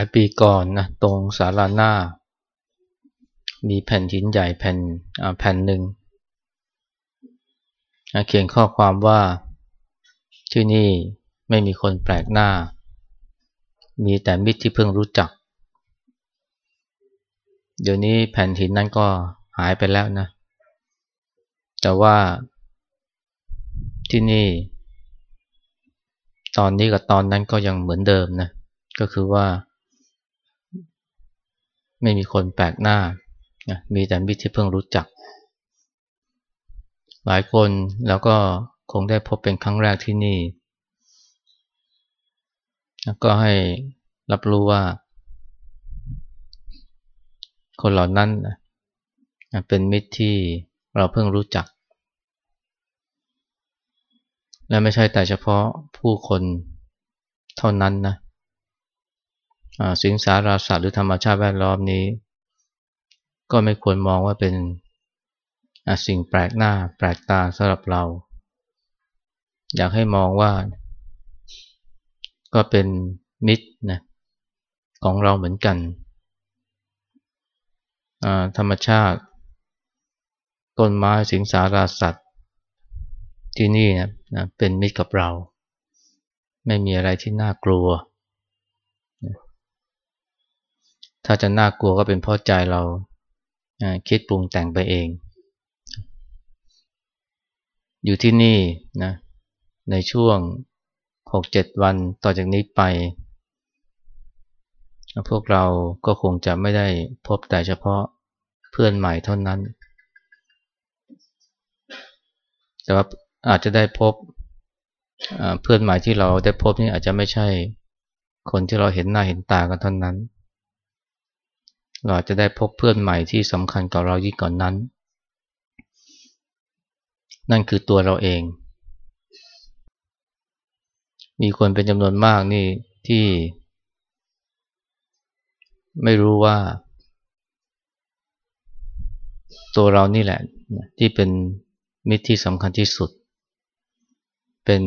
หลายปีก่อนนะตรงศาลาหน้า มีแผ่นหินใหญ่แผ่นแผ่นหนึ่งเขียนข้อความว่าที่นี่ไม่มีคนแปลกหน้า มีแต่มิตรที่เพิ่งรู้จัก เดี๋ยวนี้แผ่นหินนั้นก็หายไปแล้วนะ แต่ว่าที่นี่ ตอนนี้กับตอนนั้นก็ยังเหมือนเดิมนะ ก็คือว่า ไม่มีคนแปลกหน้า มีแต่มิตรที่เพิ่งรู้จัก หลายคนแล้วก็คงได้พบเป็นครั้งแรกที่นี่ ก็ให้รับรู้ว่า คนเหล่านั้นเป็นมิตรที่เราเพิ่งรู้จัก และไม่ใช่แต่เฉพาะผู้คนเท่านั้นนะ สิงสาราสัตว์หรือธรรมชาติแวดล้อมนี้ ก็ไม่ควรมองว่าเป็นสิ่งแปลกหน้าแปลกตาสำหรับเรา อยากให้มองว่า ก็เป็นมิตรนะของเราเหมือนกัน ธรรมชาติ ต้นไม้สิงสาราสัตว์ ที่นี่นะนะเป็นมิตรกับเรา ไม่มีอะไรที่น่ากลัว ถ้าจะน่ากลัวก็เป็นเพราะใจเราคิดปรุงแต่งไปเอง อยู่ที่นี่นะในช่วง 6-7 วันต่อจากนี้ไป พวกเราก็คงจะไม่ได้พบแต่เฉพาะเพื่อนใหม่เท่านั้น แต่ว่าอาจจะได้พบเพื่อนใหม่ที่เราได้พบนี่อาจจะไม่ใช่คนที่เราเห็นหน้าเห็นตากันเท่านั้น เราจจะได้พบเพื่อนใหม่ที่สำคัญกับเรายิ่งก่อนนั้น นั่นคือตัวเราเอง มีคนเป็นจำนวนมากนี่ที่ ไม่รู้ว่า ตัวเรานี่แหละ ที่เป็นมิตรที่สำคัญที่สุด เป็น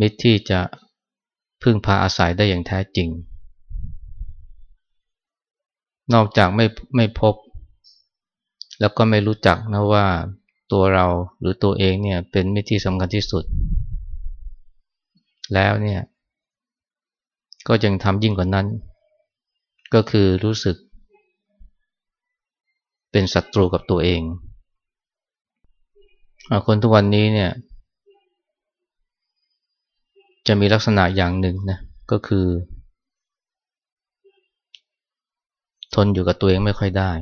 มิตรที่จะพึ่งพาอาศัยได้อย่างแท้จริง นอกจากไม่ไม่พบ แล้วก็ไม่รู้จักนะว่าตัวเราหรือตัวเองเนี่ยเป็นมิตรที่สำคัญที่สุด แล้วเนี่ยก็ยังทำยิ่งกว่านั้น ก็คือรู้สึก เป็นศัตรูกับตัวเองคนทุกวันนี้เนี่ย จะมีลักษณะอย่างหนึ่งนะก็คือ ทนอยู่กับตัวเองไม่ค่อยได้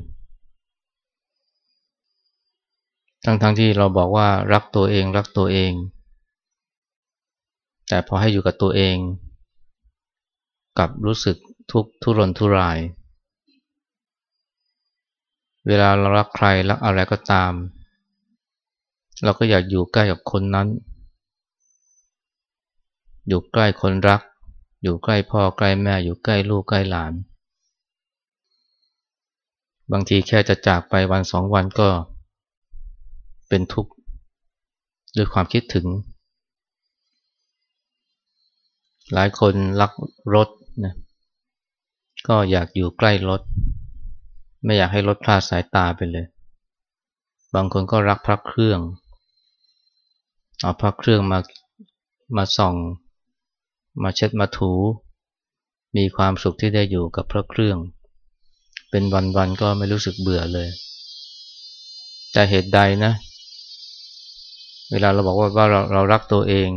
ทั้งๆทที่เราบอกว่ารักตัวเองรักตัวเอง แต่พอให้อยู่กับตัวเองกับรู้สึกทุกข์ทุรนทุราย เวลาเรารักใครรักอะไรก็ตาม เราก็อยากอยู่ใกล้กับคนนั้น อยู่ใกล้คนรัก อยู่ใกล้พ่อใกล้แม่อยู่ใกล้ลูกใกล้หลาน บางทีแค่จะจากไปวันสองวันก็เป็นทุกข์ด้วยความคิดถึง หลายคนรักรถนะก็อยากอยู่ใกล้รถ ไม่อยากให้รถพลาดสายตาไปเลย บางคนก็รักพระเครื่อง เอาพระเครื่องมามาส่อง มาเช็ดมาถู มีความสุขที่ได้อยู่กับพระเครื่อง เป็นวันๆก็ไม่รู้สึกเบื่อเลย แต่เหตุใดนะ เวลาเราบอกว่าว่าเราเรารักตัวเอง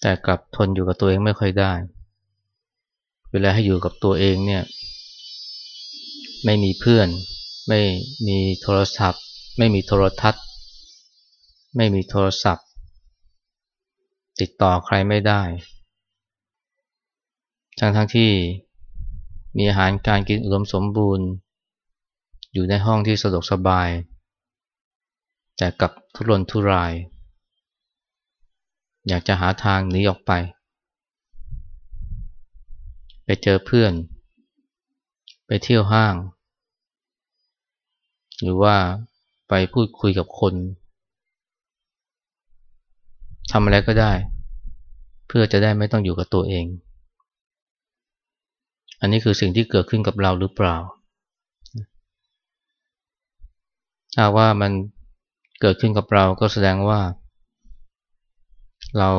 แต่กลับทนอยู่กับตัวเองไม่ค่อยได้ เวลาให้อยู่กับตัวเองเนี่ย ไม่มีเพื่อน ไม่มีโทรศัพท์ ไม่มีโทรทัศน์ ไม่มีโทรศัพท์ ติดต่อใครไม่ได้ ทั้งทั้งที่ มีอาหารการกินอุดมสมบูรณ์ อยู่ในห้องที่สะดวกสบาย แต่กับทุรนทุราย อยากจะหาทางหนีออกไป ไปเจอเพื่อน ไปเที่ยวห้าง หรือว่าไปพูดคุยกับคนทำอะไรก็ได้ เพื่อจะได้ไม่ต้องอยู่กับตัวเอง อันนี้คือสิ่งที่เกิดขึ้นกับเราหรือเปล่า ถ้าว่ามันเกิดขึ้นกับเราก็แสดงว่า เรา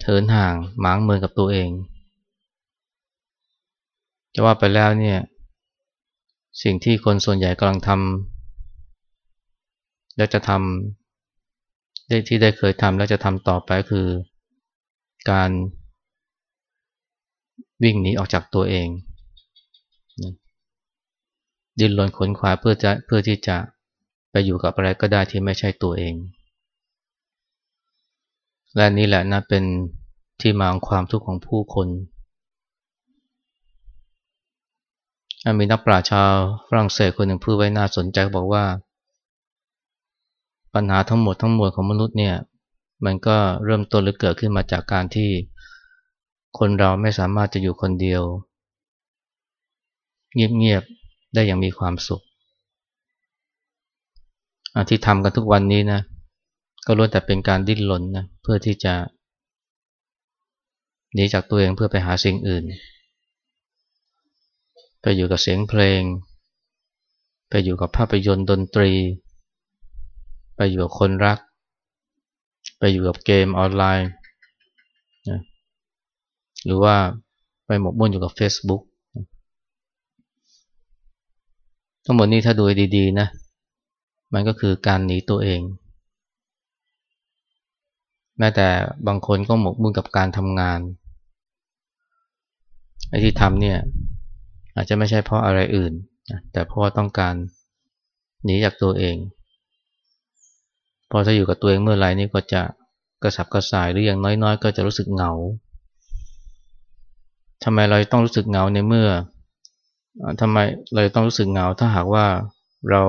เถินห่างหมางเมินกับตัวเอง จะว่าไปแล้วเนี่ย สิ่งที่คนส่วนใหญ่กำลังทำและจะทำได้ที่ได้เคยทำและจะทำต่อไปคือการ วิ่งหนีออกจากตัวเองดิ้นรนขนขวายเพื่อจะเพื่อที่จะไปอยู่กับอะไรก็ได้ที่ไม่ใช่ตัวเอง และนี่แหละนะเป็นที่มาของความทุกข์ของผู้คน มีนักปราชญ์ชาวฝรั่งเศสคนหนึ่งพูดไว้น่าสนใจบอกว่า ปัญหาทั้งหมดทั้งมวลของมนุษย์เนี่ย มันก็เริ่มต้นหรือเกิดขึ้นมาจากการที่ คนเราไม่สามารถจะอยู่คนเดียว เงียบๆได้อย่างมีความสุขที่ทำกันทุกวันนี้นะก็ล้วนแต่เป็นการดิ้นรนนะเพื่อที่จะหนีจากตัวเองเพื่อไปหาสิ่งอื่น ไปอยู่กับเสียงเพลง ไปอยู่กับภาพยนตร์ดนตรี ไปอยู่กับคนรัก ไปอยู่กับเกมออนไลน์ หรือว่าไปหมกมุ่นอยู่กับ Facebook ทั้งหมดนี้ถ้าดูดีๆนะ มันก็คือการหนีตัวเอง แม้แต่บางคนก็หมกมุ่นกับการทำงาน ไอ้ที่ทำเนี่ย อาจจะไม่ใช่เพราะอะไรอื่น แต่เพราะต้องการหนีจากตัวเอง พอถ้าอยู่กับตัวเองเมื่อไหร่นี่ก็จะกระสับกระส่ายหรืออย่างน้อยๆ ก็จะรู้สึกเหงา ทำไมเราต้องรู้สึกเหงาในเมื่อทำไมเราต้องรู้สึกเหงาถ้าหากว่าเรา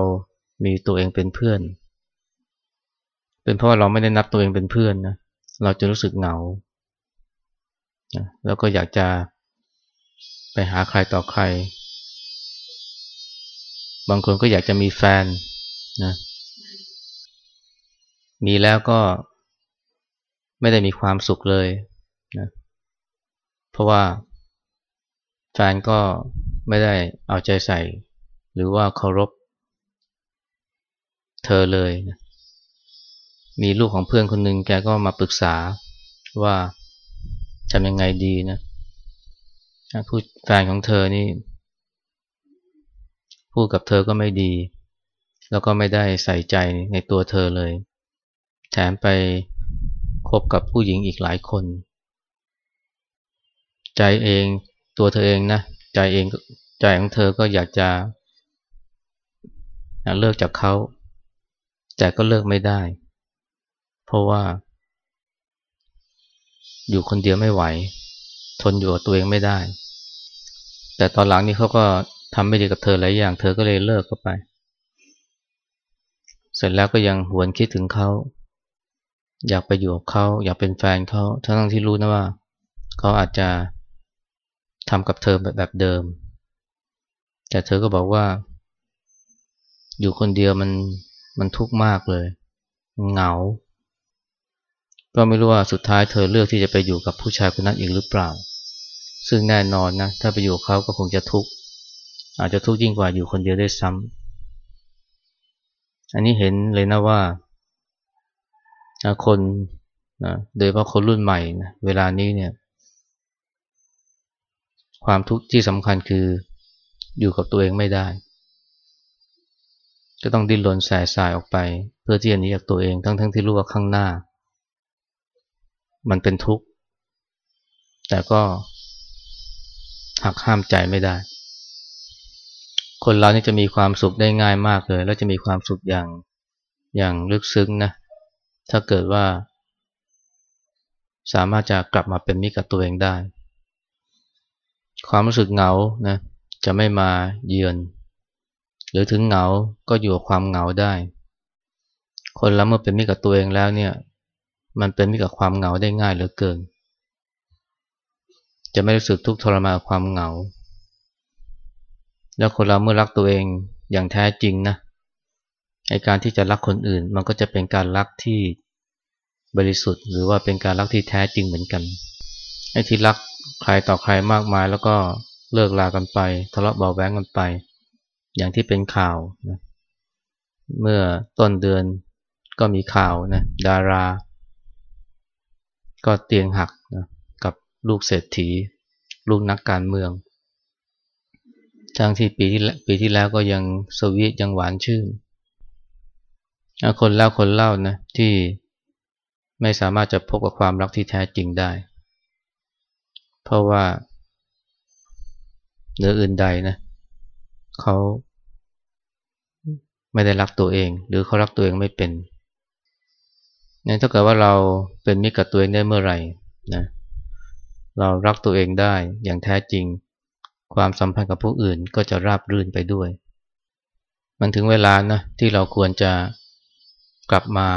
มีตัวเองเป็นเพื่อน เป็นเพราะเราไม่ได้นับตัวเองเป็นเพื่อนนะเราจะรู้สึกเหงาแล้วก็อยากจะไปหาใครต่อใคร บางคนก็อยากจะมีแฟนนะมีแล้วก็ไม่ได้มีความสุขเลยนะเพราะว่า แฟนก็ไม่ได้เอาใจใส่ หรือว่าเคารพเธอเลยนะมีลูกของเพื่อนคนหนึ่งแกก็มาปรึกษาว่าทำยังไงดีนะพูดแฟนของเธอนี่พูดกับเธอก็ไม่ดี แล้วก็ไม่ได้ใส่ใจในตัวเธอเลย แถมไปคบกับผู้หญิงอีกหลายคน ใจเอง ตัวเธอเองนะใจเองใจของเธอก็อยากจะเลิกจากเขาแต่ก็เลิกไม่ได้ เพราะว่า อยู่คนเดียวไม่ไหว ทนอยู่กับตัวเองไม่ได้ แต่ตอนหลังนี้เขาก็ทำไม่ดีกับเธอหลายอย่าง เธอก็เลยเลิกเข้าไป เสร็จแล้วก็ยังหวนคิดถึงเขาอยากไปอยู่กับเขาอยากเป็นแฟนเขาทั้งที่รู้นะว่าเขาอาจจะ ทำกับเธอแบบเดิม แต่เธอก็บอกว่า อยู่คนเดียวมันมันทุกข์มากเลย เหงา ก็ไม่รู้ว่าสุดท้ายเธอเลือกที่จะไปอยู่กับผู้ชายคนนั้นอีกหรือเปล่า ซึ่งแน่นอนนะ ถ้าไปอยู่เขาก็คงจะทุกข์ อาจจะทุกข์ยิ่งกว่าอยู่คนเดียวได้ซ้ำ อันนี้เห็นเลยนะว่า คนนะโดยเฉพาะคนรุ่นใหม่นะเวลานี้เนี่ย ความทุกข์ที่สำคัญคืออยู่กับตัวเองไม่ได้จะต้องดิ้นรนแสสายออกไป เพื่อที่จะหนีจากตัวเองทั้งๆทที่รู้ว่าข้างหน้า มันเป็นทุกข์ แต่ก็หักห้ามใจไม่ได้ คนเรานี่จะมีความสุขได้ง่ายมากเลย แล้วจะมีความสุขอย่างอย่างลึกซึ้งนะ ถ้าเกิดว่า สามารถจะกลับมาเป็นมิตรกับตัวเองได้ ความรู้สึกเหงานะจะไม่มาเยือน หรือถึงเหงาก็อยู่กับความเหงาได้ คนเราเมื่อเป็นมิตรกับตัวเองแล้วเนี่ย มันเป็นมิตรกับความเหงาได้ง่ายเหลือเกิน จะไม่รู้สึกทุกข์ทรมานความเหงา แล้วคนเราเมื่อรักตัวเองอย่างแท้จริงนะไอการที่จะรักคนอื่น มันก็จะเป็นการรักที่บริสุทธิ์ หรือว่าเป็นการรักที่แท้จริงเหมือนกันไอ้ที่รัก ใครต่อใครมากมายแล้วก็เลิกลากันไป ทะเลาะเบาแว้งกันไป อย่างที่เป็นข่าวนะเมื่อต้นเดือนก็มีข่าวนะดารา ก็เตียงหักนะกับลูกเศรษฐี ลูกนักการเมืองทั้งที่ปีที่ปีที่แล้วก็ยังสวีทยังหวานชื่น คนเล่าคนเล่านะที่ไม่สามารถจะพบกับความรักที่แท้จริงได้ เพราะว่าเนื้ออื่นใดนะเขาไม่ได้รักตัวเอง หรือเขารักตัวเองไม่เป็นเนี่ยถ้าเกิดว่าเราเป็นมิตรกับตัวเองได้เมื่อไหร่นะเรารักตัวเองได้อย่างแท้จริง ความสัมพันธ์กับผู้อื่นก็จะราบรื่นไปด้วย มันถึงเวลานะที่เราควรจะกลับมา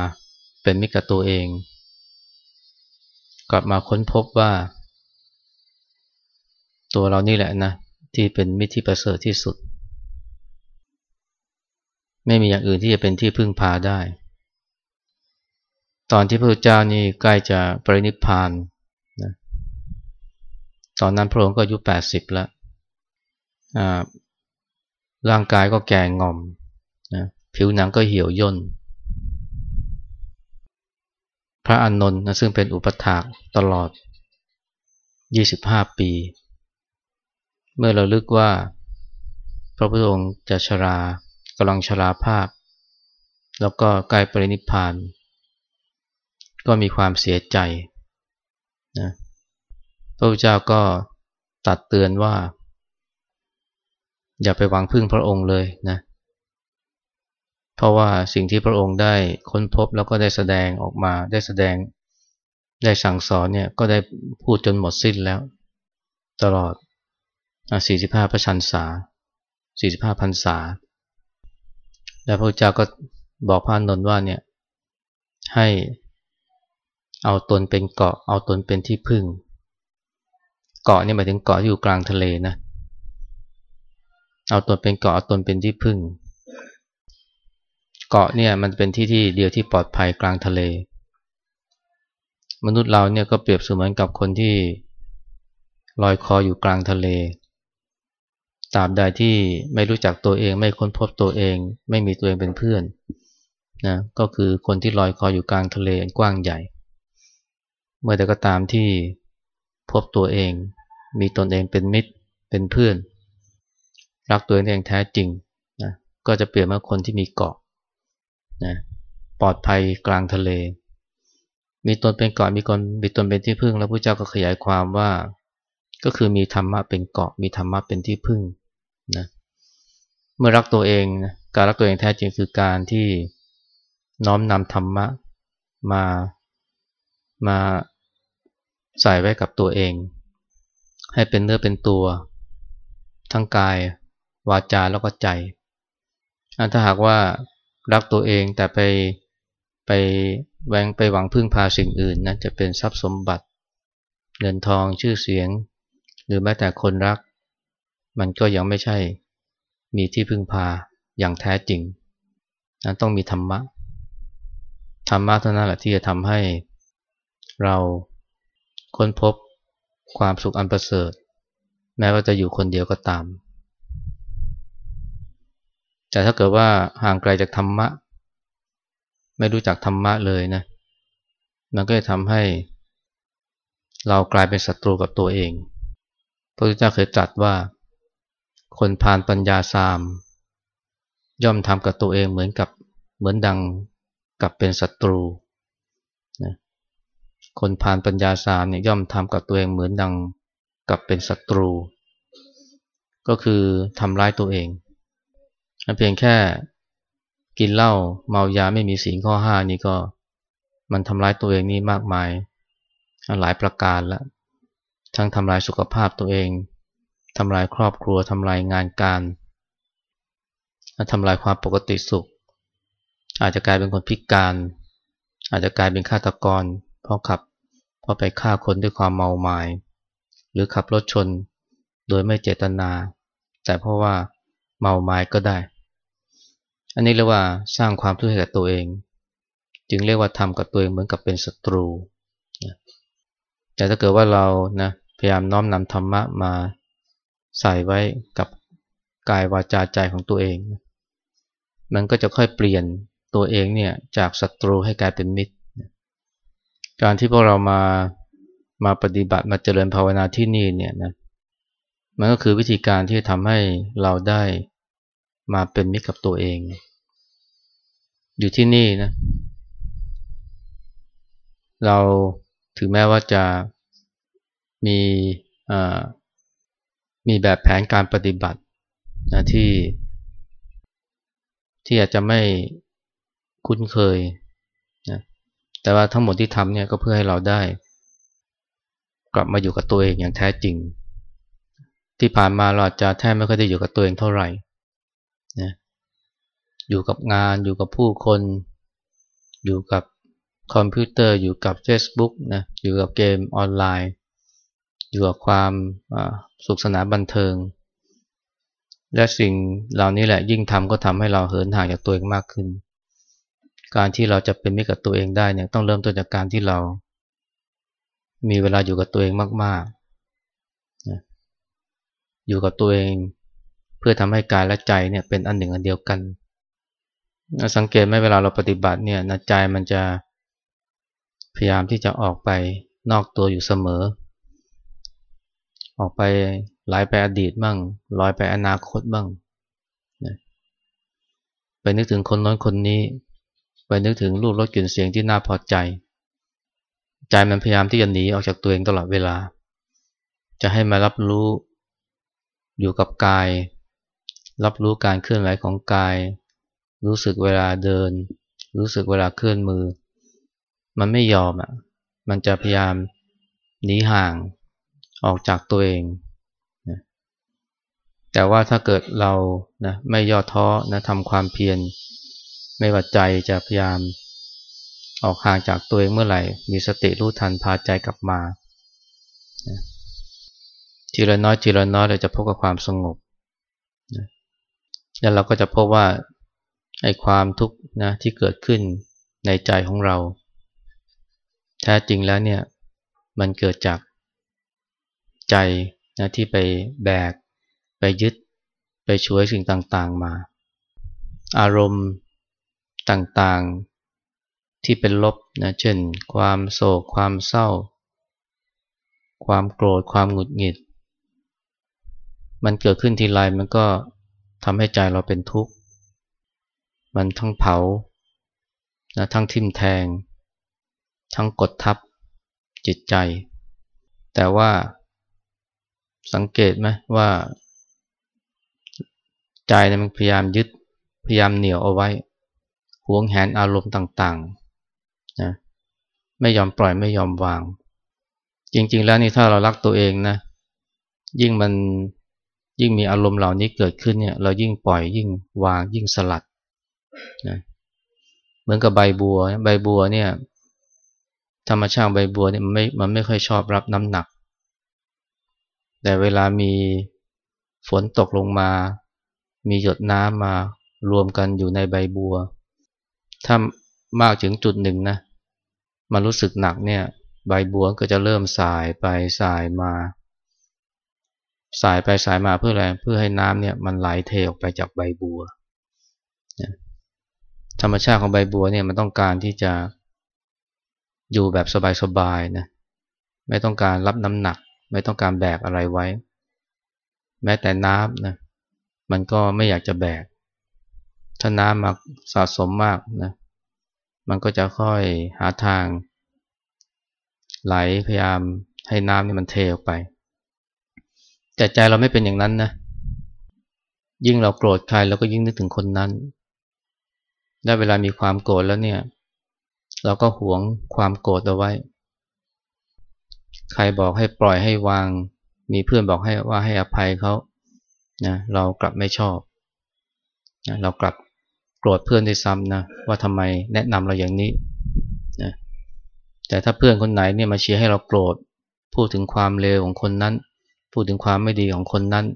เป็นมิตรกับตัวเอง กลับมาค้นพบว่า ตัวเรานี่แหละนะ ที่เป็นมิตรที่ประเสริฐที่สุด ไม่มีอย่างอื่นที่จะเป็นที่พึ่งพาได้ ตอนที่พระพุทธเจ้านี่ใกล้จะปรินิพพานนะตอนนั้นพระองค์ก็อายุ80แล้วร่างกายก็แก่งอมนะผิวหนังก็เหี่ยวย่น พระอานนท์นะซึ่งเป็นอุปถากตลอด 25 ปี เมื่อเราลึกว่า พระพุทธองค์จะชรากำลังชราภาพ แล้วก็ใกล้ปรินิพพาน ก็มีความเสียใจนะพระพุทธเจ้าก็ตัดเตือนว่า อย่าไปหวังพึ่งพระองค์เลยนะเพราะว่าสิ่งที่พระองค์ได้ค้นพบแล้วก็ได้แสดงออกมาได้แสดงได้สั่งสอนเนี่ยก็ได้พูดจนหมดสิ้นแล้ว ตลอด 45 พระชันษา 45พรรษา แล้วพระเจ้าก็บอกพระนนท์ว่าเนี่ยให้เอาตนเป็นเกาะเอาตนเป็นที่พึ่ง เกาะนี่หมายถึงเกาะที่อยู่กลางทะเลนะเอาตนเป็นเกาะเอาตนเป็นที่พึ่ง เกาะเนี่ยมันเป็นที่ที่เดียวที่ปลอดภัยกลางทะเล มนุษย์เราเนี่ยก็เปรียบเสมือนกับคนที่ลอยคออยู่กลางทะเล ตาบใดที่ไม่รู้จักตัวเอง ไม่ค้นพบตัวเอง ไม่มีตัวเองเป็นเพื่อนนะก็คือคนที่ลอยคออยู่กลางทะเลกว้างใหญ่ เมื่อใดก็ตามที่พบตัวเอง มีตนเองเป็นมิตรเป็นเพื่อน รักตัวเองแท้จริงนะก็จะเปรียบเหมือนคนที่มีเกาะนะปลอดภัยกลางทะเล มีตนเป็นเกาะมีคนมีตนเป็นที่พึ่ง แล้วพระเจ้าก็ขยายความว่า ก็คือมีธรรมะเป็นเกาะมีธรรมะเป็นที่พึ่ง นะเมื่อรักตัวเองการรักตัวเองแท้จริงคือการที่น้อมนำธรรมะมามาใส่ไว้กับตัวเอง ให้เป็นเนื้อเป็นตัว ทั้งกายวาจาแล้วก็ใจถ้าหากว่ารักตัวเองแต่ไปไปแวงไปหวังพึ่งพาสิ่งอื่นนะจะเป็นทรัพย์สมบัติ เงินทองชื่อเสียง หรือแม้แต่คนรัก มันก็ยังไม่ใช่มีที่พึ่งพาอย่างแท้จริงนะต้องมีธรรมะ ธรรมะเท่านั้นแหละที่จะทำให้เราค้นพบความสุขอันประเสริฐ แม้ว่าจะอยู่คนเดียวก็ตาม แต่ถ้าเกิดว่าห่างไกลจากธรรมะ ไม่รู้จักธรรมะเลยนะ มันก็จะทำให้ เรากลายเป็นศัตรูกับตัวเองพระพุทธเจ้าเคยตรัสว่า คนพานปัญญาสาม ย่อมทำกับตัวเองเหมือนกับเหมือนดังกับเป็นศัตรูนะคนพานปัญญาสามเนี่ยย่อมทำกับตัวเองเหมือนดังกับเป็นศัตรู ก็คือทำร้ายตัวเองเพียงแค่กินเหล้าเมายาไม่มีสีข้อห้านี่ก็มันทำร้ายตัวเองนี่มากมายหลายประการล้วทั้งทำลายสุขภาพตัวเอง ทำลายครอบครัวทำลายงานการทำลายความปกติสุข อาจจะกลายเป็นคนพิการ อาจจะกลายเป็นฆาตกรเพราะขับเพราะไปฆ่าคนด้วยความเมาหมาย หรือขับรถชนโดยไม่เจตนา แต่เพราะว่าเมาหมายก็ได้ อันนี้เรียกว่าสร้างความทุกข์ให้กับตัวเอง จึงเรียกว่าทำกับตัวเองเหมือนกับเป็นศัตรูแต่ถ้าเกิดว่าเรานะพยายามน้อมนำธรรมะมา ใส่ไว้กับกายวาจาใจของตัวเอง มันก็จะค่อยเปลี่ยนตัวเองเนี่ยจากศัตรูให้กลายเป็นมิตร การที่พวกเรามามาปฏิบัติมาเจริญภาวนาที่นี่เนี่ยนะมันก็คือวิธีการที่ทำให้เราได้มาเป็นมิตรกับตัวเอง อยู่ที่นี่นะ เราถึงแม้ว่าจะมีอ่า มีแบบแผนการปฏิบัตินะที่ ที่อาจจะไม่คุ้นเคยนะแต่ว่าทั้งหมดที่ทำเนี่ยก็เพื่อให้เราได้ กลับมาอยู่กับตัวเองอย่างแท้จริง ที่ผ่านมาเราจะแทบไม่ค่อยได้อยู่กับตัวเองเท่าไหร่นะอยู่กับงานอยู่กับผู้คน อยู่กับคอมพิวเตอร์อยู่กับ Facebook นะอยู่กับเกมออนไลน์ อยู่กับความสุขสนานบันเทิง และสิ่งเหล่านี้แหละยิ่งทำก็ทำให้เราเหินห่างจากตัวเองมากขึ้น การที่เราจะเป็นมิตรกับตัวเองได้เนี่ยต้องเริ่มต้นจากการที่เรา มีเวลาอยู่กับตัวเองมากๆ อยู่กับตัวเองเพื่อทำให้กายและใจเนี่ยเป็นอันหนึ่งอันเดียวกัน สังเกตไหมเวลาเราปฏิบัติเนี่ยใจมันจะพยายามที่จะออกไปนอกตัวอยู่เสมอ ออกไปไหลไปอดีตบ้างลอยไปอนาคตบ้างนะไปนึกถึงคนน้นคนนี้ ไปนึกถึงรูปรสกลิ่นเสียงที่น่าพอใจ ใจมันพยายามที่จะหนีออกจากตัวเองตลอดเวลา จะให้มารับรู้อยู่กับกาย รับรู้การเคลื่อนไหวของกาย รู้สึกเวลาเดิน รู้สึกเวลาเคลื่อนมือ มันไม่ยอมอะมันจะพยายามหนีห่าง ออกจากตัวเองนะแต่ว่าถ้าเกิดเรานะไม่ย่อท้อนะทำความเพียรไม่ว่าใจจะพยายามออกห่างจากตัวเองเมื่อไหร่ มีสติรู้ทันพาใจกลับมานะทีละน้อยทีละน้อยเราจะพบกับความสงบนะแล้วเราก็จะพบว่าไอ้ความทุกข์นะที่เกิดขึ้นในใจของเรา แท้จริงแล้วเนี่ยมันเกิดจาก ใจนะที่ไปแบก ไปยึด ไปช่วยสิ่งต่างๆมา อารมณ์ต่างๆที่เป็นลบนะเช่น ความโศก ความเศร้า ความโกรธ ความหงุดหงิด มันเกิดขึ้นทีไรมันก็ทำให้ใจเราเป็นทุกข์ มันทั้งเผานะทั้งทิ่มแทง ทั้งกดทับจิตใจ แต่ว่า สังเกตไหมว่า ใจมันพยายามยึดพยายามเหนียวเอาไว้หวงแหนอารมณ์ต่างๆนะไม่ยอมปล่อยไม่ยอมวาง จริง ๆ แล้วนี่ถ้าเรารักตัวเองนะ ยิ่งมันยิ่งมีอารมณ์เหล่านี้เกิดขึ้นเนี่ยเรายิ่งปล่อยยิ่งวางยิ่งสลัดนะเหมือนกับใบบัว ใบบัวเนี่ย ธรรมชาติใบบัวเนี่ยมันไม่มันไม่ค่อยชอบรับน้ำหนัก แต่เวลามีฝนตกลงมา มีหยดน้ำมารวมกันอยู่ในใบบัว ถ้ามากถึงจุดหนึ่งนะ มันรู้สึกหนักเนี่ย ใบบัวก็จะเริ่มสายไปสายมา สายไปสายมาเพื่ออะไร เพื่อให้น้ำเนี่ยมันไหลเทออกไปจากใบบัว ธรรมชาติของใบบัวเนี่ยมันต้องการที่จะอยู่แบบสบายๆนะ ไม่ต้องการรับน้ำหนัก ไม่ต้องการแบกอะไรไว้ แม้แต่น้ำนะมันก็ไม่อยากจะแบก ถ้าน้ำมาสะสมมากนะมันก็จะค่อยหาทาง ไหลพยายามให้น้ำนี่มันเทออกไป แต่ใจเราไม่เป็นอย่างนั้นนะยิ่งเราโกรธใครเราก็ยิ่งนึกถึงคนนั้นและเวลามีความโกรธแล้วเนี่ย เราก็หวงความโกรธเอาไว้ ใครบอกให้ปล่อยให้วาง มีเพื่อนบอกให้ว่าให้อภัยเขานะเรากลับไม่ชอบนะเรากลับโกรธเพื่อนด้วยซ้ำนะว่าทำไมแนะนำเราอย่างนี้นะแต่ถ้าเพื่อนคนไหนเนี่ยมาเชียร์ให้เราโกรธ พูดถึงความเลวของคนนั้น พูดถึงความไม่ดีของคนนั้น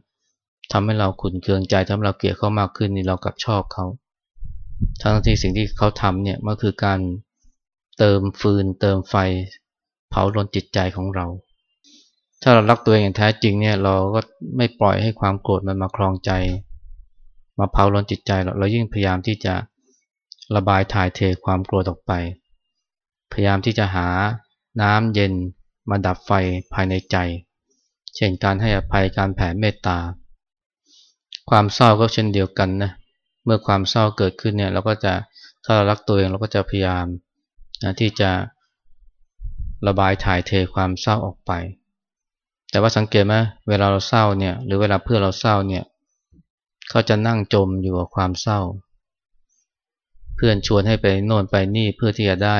ทำให้เราขุนเคืองใจทำให้เราเกลียดเขามากขึ้นนี่เรากลับชอบเขาทั้งที่สิ่งที่เขาทำเนี่ยมันคือการเติมฟืนเติมไฟ เผาลนจิตใจของเรา ถ้าเรารักตัวเองอย่างแท้จริงเนี่ยเราก็ไม่ปล่อยให้ความโกรธมันมาคลองใจ มาเผาล้นจิตใจเราเรายิ่งพยายามที่จะระบายถ่ายเทความโกรธออกไป พยายามที่จะหาน้ำเย็นมาดับไฟภายในใจ เช่นการให้อภัยการแผ่เมตตา ความเศร้าก็เช่นเดียวกันนะเมื่อความเศร้าเกิดขึ้นเนี่ยเราก็จะถ้าเรารักตัวเองเราก็จะพยายามนะที่จะ ระบายถ่ายเทความเศร้าออกไป แต่ว่าสังเกตไหมเวลาเราเศร้าเนี่ยหรือเวลาเพื่อเราเศร้าเนี่ยเขาจะนั่งจมอยู่กับความเศร้า เพื่อนชวนให้ไปโน่นไปนี่เพื่อที่จะได้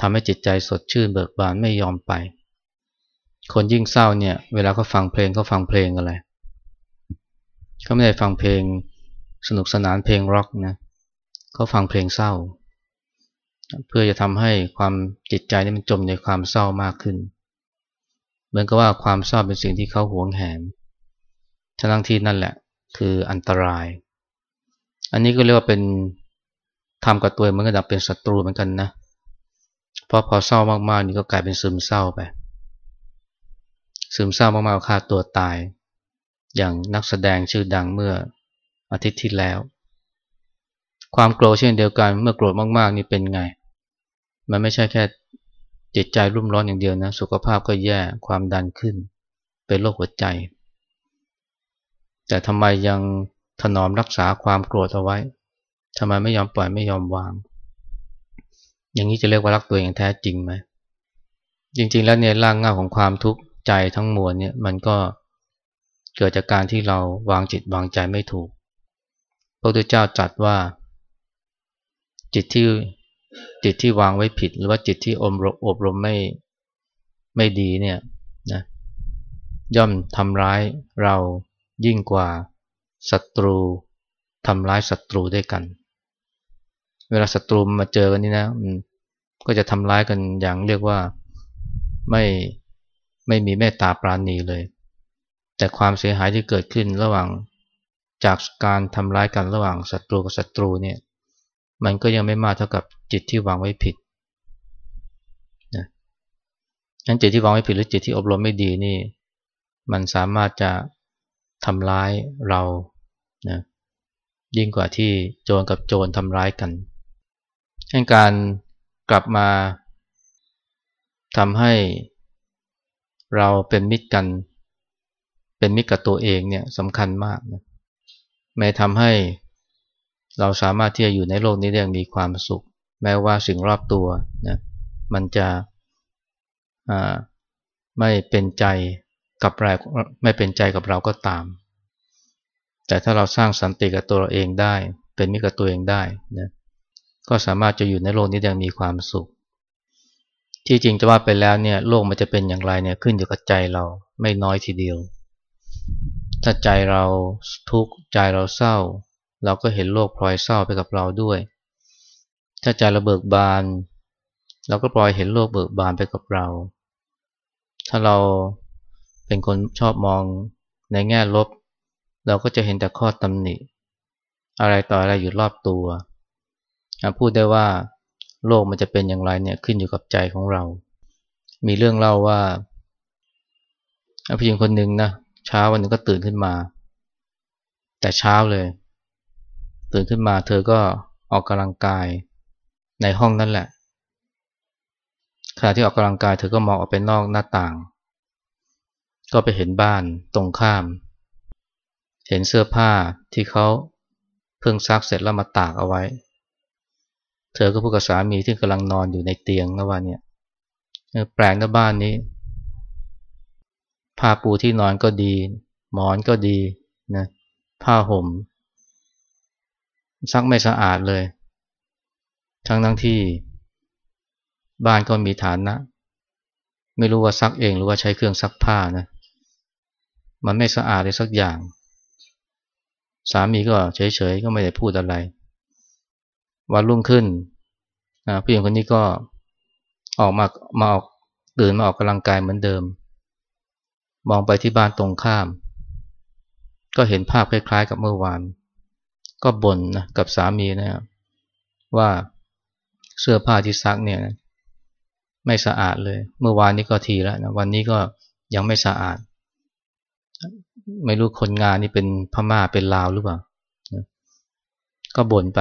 ทำให้จิตใจสดชื่นเบิกบานไม่ยอมไป คนยิ่งเศร้าเนี่ย เวลาเขาฟังเพลงเขาฟังเพลงอะไรเขาไม่ได้ฟังเพลงสนุกสนานเพลงร็อกนะเขาฟังเพลงเศร้าเเพื่อจะทำให้ความจิตใจนี่มันจมในความเศร้ามากขึ้น เหมือนกับว่าความเศร้าเป็นสิ่งที่เขาหวงแหนทั้งที่นั่นแหละ คืออันตราย อันนี้ก็เรียกว่าเป็นทำกับตัวมันก็ดับเป็นศัตรูเหมือนกันนะเพราะพอเศร้ามากๆนี่ก็กลายเป็นซึมเศร้าไปซึมเศร้ามากๆฆ่าตัวตาย อย่างนักแสดงชื่อดังเมื่ออาทิตย์ที่แล้ว ความโกรธเช่นเดียวกันเมื่อโกรธมากๆนี่เป็นไง มันไม่ใช่แค่จิตใจรุ่มร้อนอย่างเดียวนะ สุขภาพก็แย่ความดันขึ้น เป็นโรคหัวใจ แต่ทำไมยังถนอมรักษาความโกรธเอาไว้ทำไมไม่ยอมปล่อยไม่ยอมวาง อย่างนี้จะเรียกว่ารักตัวเองแท้จริงไหมจริง ๆ แล้วเนี่ยร่างเงาของความทุกข์ใจทั้งมวลเนี่ยมันก็เกิดจากการที่เราวางจิตวางใจไม่ถูก พระพุทธเจ้าจัดว่า จิตที่ จิตที่วางไว้ผิด หรือว่าจิตที่อมอบรมไม่ไม่ดีเนี่ยนะย่อมทำร้ายเรายิ่งกว่าศัตรูทำร้ายศัตรูด้วยกัน เวลาศัตรูมาเจอกันนี่นะก็จะทำร้ายกันอย่างเรียกว่าไม่ไม่มีเมตตาปราณีเลย แต่ความเสียหายที่เกิดขึ้นระหว่างจากการทำร้ายกันระหว่างศัตรูกับศัตรูเนี่ย มันก็ยังไม่มากเท่ากับจิตที่วางไว้ผิดนะงั้นจิตที่วางไว้ผิดหรือจิตที่อบรมไม่ดีนี่ มันสามารถจะทำร้ายเรานะยิ่งกว่าที่โจรกับโจรทำร้ายกันให้การกลับมาทำให้เราเป็นมิตรกัน เป็นมิตรกับตัวเองเนี่ยสำคัญมากนะไม่ทำให้ เราสามารถที่จะอยู่ในโลกนี้ได้อย่างมีความสุข แม้ว่าสิ่งรอบตัวนะมันจะไม่เป็นใจกับเราไม่เป็นใจกับเราก็ตาม แต่ถ้าเราสร้างสันติกับตัวเราเองได้ เป็นมิตรกับตัวเองได้นะก็สามารถจะอยู่ในโลกนี้อย่างมีความสุข ที่จริงจะว่าไปแล้วเนี่ยโลกมันจะเป็นอย่างไรเนี่ยขึ้นอยู่กับใจเราไม่น้อยทีเดียว ถ้าใจเราทุกข์ใจเราเศร้า เราก็เห็นโลกพลอยเศร้าไปกับเราด้วย ถ้าใจเราเบิกบาน เราก็ปล่อยเห็นโลกเบิกบานไปกับเรา ถ้าเราเป็นคนชอบมองในแง่ลบ เราก็จะเห็นแต่ข้อตำหนิ อะไรต่ออะไรอยู่รอบตัวพูดได้ว่าโลกมันจะเป็นอย่างไรเนี่ยขึ้นอยู่กับใจของเรา มีเรื่องเล่าว่าผู้หญิงคนหนึ่งนะเช้าวันหนึ่งก็ตื่นขึ้นมา แต่เช้าเลย ตื่นขึ้นมาเธอก็ออกกำลังกายในห้องนั่นแหละ ขณะที่ออกกำลังกายเธอก็มองออกไปนอกหน้าต่าง ก็ไปเห็นบ้านตรงข้าม เห็นเสื้อผ้าที่เขาเพิ่งซักเสร็จแล้วมาตากเอาไว้ เธอก็พูดกับสามีที่กำลังนอนอยู่ในเตียงนะว่าเนี่ยแปลกนะบ้านนี้ผ้าปูที่นอนก็ดี หมอนก็ดีนะผ้าห่ม ซักไม่สะอาดเลย ทั้งทั้งที่บ้านก็มีฐานนะ ไม่รู้ว่าซักเองหรือว่าใช้เครื่องซักผ้านะ มันไม่สะอาดเลยสักอย่าง สามีก็เฉยๆ ก็ไม่ได้พูดอะไร วันรุ่งขึ้นผู้หญิงคนนี้ก็ออกมามาออกตื่นมาออกกำลังกายเหมือนเดิม มองไปที่บ้านตรงข้าม ก็เห็นภาพคล้ายๆ กับเมื่อวาน ก็บ่นนะกับสามีนะครับว่าเสื้อผ้าที่ซักเนี่ยไม่สะอาดเลย เมื่อวานนี้ก็ทีแล้วนะวันนี้ก็ยังไม่สะอาด ไม่รู้คนงานนี่เป็นพม่าเป็นลาวหรือเปล่าก็บ่นไป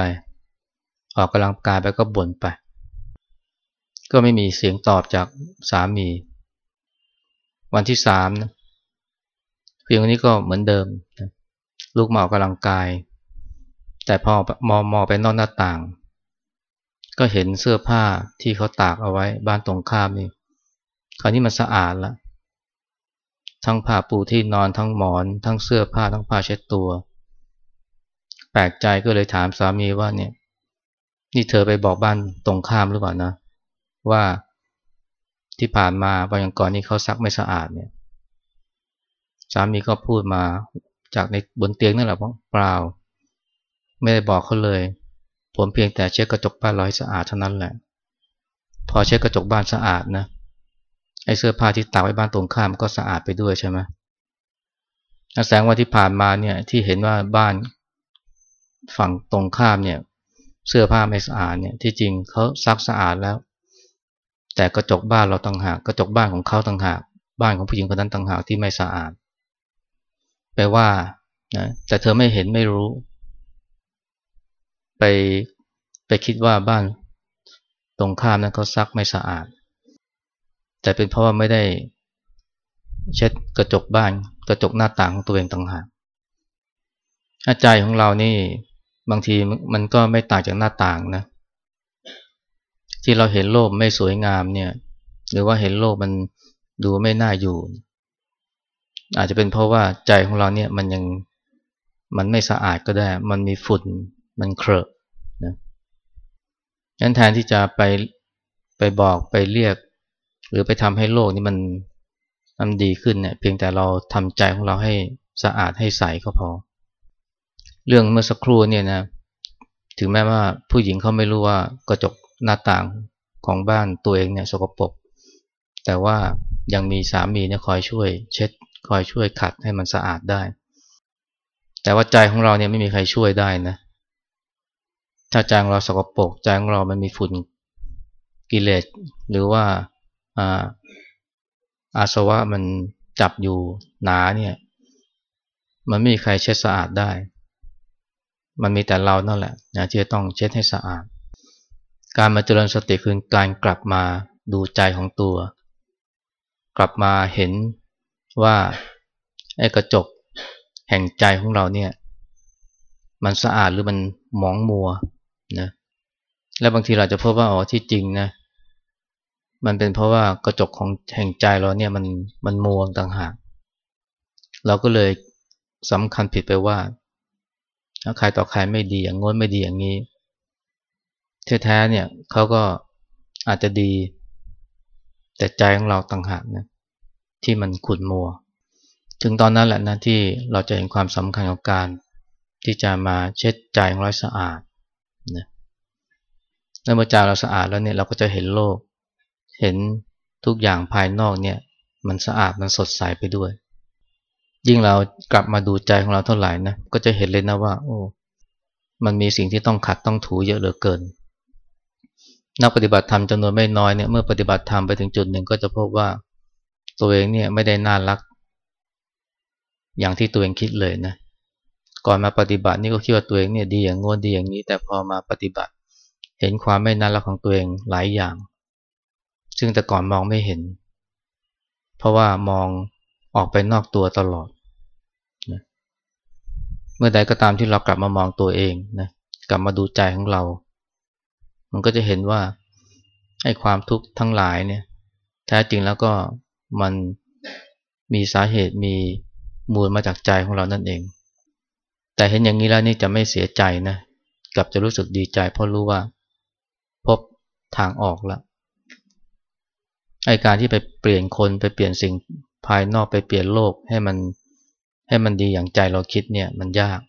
ออกกำลังกายไปก็บ่นไป ก็ไม่มีเสียงตอบจากสามี วันที่สามนะเพียงนี้ก็เหมือนเดิมลูกมาออกกำลังกาย แต่พอมองมองไปนอกหน้าต่าง ก็เห็นเสื้อผ้าที่เขาตากเอาไว้บ้านตรงข้ามนี่ คราวนี้มันสะอาดแล้วทั้งผ้าปูที่นอนทั้งหมอน ทั้งเสื้อผ้าทั้งผ้าเช็ดตัว แปลกใจก็เลยถามสามีว่าเนี่ย นี่เธอไปบอกบ้านตรงข้ามหรือเปล่านะ ว่าที่ผ่านมาวันก่อนนี้เขาซักไม่สะอาดเนี่ยสามีก็พูดมาจากในบนเตียงนั่นแหละเปล่า ไม่ได้บอกเขาเลย ผมเพียงแต่เช็ดกระจกบ้านเราให้สะอาดเท่านั้นแหละ พอเช็ดกระจกบ้านสะอาดนะไอ้เสื้อผ้าที่ตากไว้บ้านตรงข้ามก็สะอาดไปด้วยใช่ไหมแสงว่าที่ผ่านมาเนี่ยที่เห็นว่าบ้านฝั่งตรงข้ามเนี่ยเสื้อผ้าไม่สะอาดเนี่ยที่จริงเขาซักสะอาดแล้ว แต่กระจกบ้านเราต่างหากกระจกบ้านของเขาต่างหาก บ้านของผู้หญิงคนนั้นต่างหากที่ไม่สะอาดแปลว่านะแต่เธอไม่เห็นไม่รู้ ไปไปคิดว่าบ้านตรงข้ามนั้นเขาซักไม่สะอาด แต่เป็นเพราะว่าไม่ได้เช็ดกระจกบ้านกระจกหน้าต่างของตัวเองต่างหากใจของเรานี่บางทีมันก็ไม่ต่างจากหน้าต่างนะ ที่เราเห็นโลกไม่สวยงามเนี่ย หรือว่าเห็นโลกมันดูไม่น่าอยู่ อาจจะเป็นเพราะว่าใจของเราเนี่ยมันยังมันไม่สะอาดก็ได้ มันมีฝุ่น มันเครอะนะงั้นแทนที่จะไปไปบอกไปเรียก หรือไปทำให้โลกนี้มันมันดีขึ้นเนี่ยเพียงแต่เราทำใจของเราให้สะอาดให้ใสก็พอ เรื่องเมื่อสักครู่เนี่ยนะถึงแม้ว่าผู้หญิงเขาไม่รู้ว่ากระจกหน้าต่างของบ้านตัวเองเนี่ยสกปรกแต่ว่ายังมีสามีเนี่ยคอยช่วย เช็ดคอยช่วยขัดให้มันสะอาดได้ แต่ว่าใจของเราเนี่ยไม่มีใครช่วยได้นะ ถ้าใจของเราสกปรกใจของเรามันมีฝุ่นกิเลสหรือว่าอาสวะมันจับอยู่หนาเนี่ย มันไม่มีใครเช็ดสะอาดได้ มันมีแต่เรานั่นแหละนะที่จะต้องเช็ดให้สะอาด การมาเจริญสติคือการกลับมาดูใจของตัว กลับมาเห็นว่าไอ้กระจกแห่งใจของเราเนี่ย มันสะอาดหรือมันหมองมัว นะและบางทีเราจะพบว่าอ๋อที่จริงนะ มันเป็นเพราะว่ากระจกของแห่งใจเราเนี่ยมันมันมัวต่างหาก เราก็เลยสำคัญผิดไปว่าใครต่อใครไม่ดีอย่างง้นไม่ดีอย่างนี้แท้ๆเนี่ยเขาก็อาจจะดี แต่ใจของเราต่างหากนะที่มันขุดมัว ถึงตอนนั้นแหละนะที่เราจะเห็นความสำคัญของการที่จะมาเช็ดใจของเราสะอาด เมื่อใจเราสะอาดแล้วเนี่ยเราก็จะเห็นโลก เห็นทุกอย่างภายนอกเนี่ย มันสะอาดมันสดใสไปด้วย ยิ่งเรากลับมาดูใจของเราเท่าไหร่นะก็จะเห็นเลยนะว่า โอ้มันมีสิ่งที่ต้องขัดต้องถูเยอะเหลือเกิน นักปฏิบัติธรรมจำนวนไม่น้อยเนี่ยเมื่อปฏิบัติธรรมไปถึงจุดหนึ่งก็จะพบว่าตัวเองเนี่ยไม่ได้น่ารัก อย่างที่ตัวเองคิดเลยนะ ก่อนมาปฏิบัตินี่ก็คิดว่าตัวเองเนี่ยดีอย่างงนดีอย่างนี้ แต่พอมาปฏิบัติ เห็นความไม่น่ารักของตัวเองหลายอย่าง ซึ่งแต่ก่อนมองไม่เห็น เพราะว่ามองออกไปนอกตัวตลอดนะเมื่อใดก็ตามที่เรากลับมามองตัวเองนะกลับมาดูใจของเรา มันก็จะเห็นว่าไอ้ความทุกข์ทั้งหลายเนี่ยแท้จริงแล้วก็มันมีสาเหตุมีมูลมาจากใจของเรานั่นเอง แต่เห็นอย่างนี้แล้วนี่จะไม่เสียใจนะกลับจะรู้สึกดีใจเพราะรู้ว่า ทางออกล้วไอการที่ไปเปลี่ยนคนไปเปลี่ยนสิ่งภายนอกไปเปลี่ยนโลกให้มันให้มันดีอย่างใจเราคิดเนี่ยมันยาก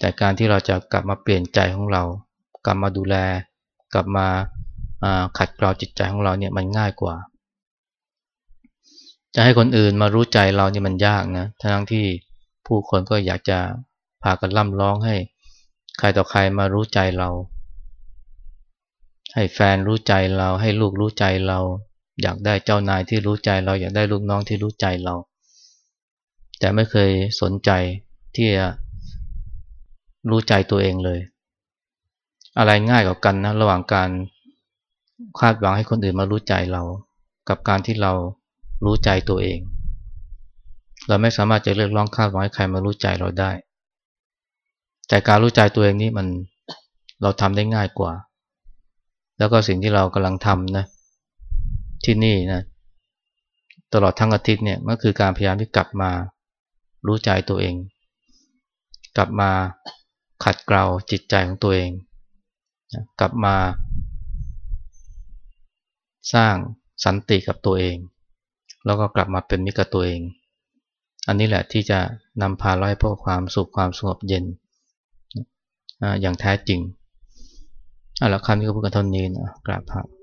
แต่การที่เราจะกลับมาเปลี่ยนใจของเรา กลับมาดูแล กลับมาขัดเกลาจิตใจของเราเนี่ยมันง่ายกว่า จะให้คนอื่นมารู้ใจเรานี่มันยากนะทั้งที่ผู้คนก็อยากจะพากันล่ำร้องให้ ใครต่อใครมารู้ใจเรา ให้แฟนรู้ใจเรา ให้ลูกรู้ใจเรา อยากได้เจ้านายที่รู้ใจเราอยากได้ลูกน้องที่รู้ใจเรา แต่ไม่เคยสนใจที่จะรู้ใจตัวเองเลย อะไรง่ายกว่ากันนะระหว่างการคาดหวังให้คนอื่นมารู้ใจเรา กับการที่เรารู้ใจตัวเอง เราไม่สามารถจะเรียกร้องคาดหวังให้ใครมารู้ใจเราได้ แต่การรู้ใจตัวเองนี่มันเราทำได้ง่ายกว่า แล้วก็สิ่งที่เรากำลังทำนะที่นี่นะตลอดทั้งอาทิตย์เนี่ยก็คือการพยายามที่กลับมารู้ใจตัวเอง กลับมาขัดเกลาจิตใจของตัวเอง กลับมา สร้างสันติกับตัวเอง แล้วก็กลับมาเป็นมิตรกับตัวเอง อันนี้แหละที่จะนำพาเราให้พบความสุขความสงบเย็นอย่างแท้จริง อะแล้วคำนี้ก็พูดกันเท่านี้นะกราบพระ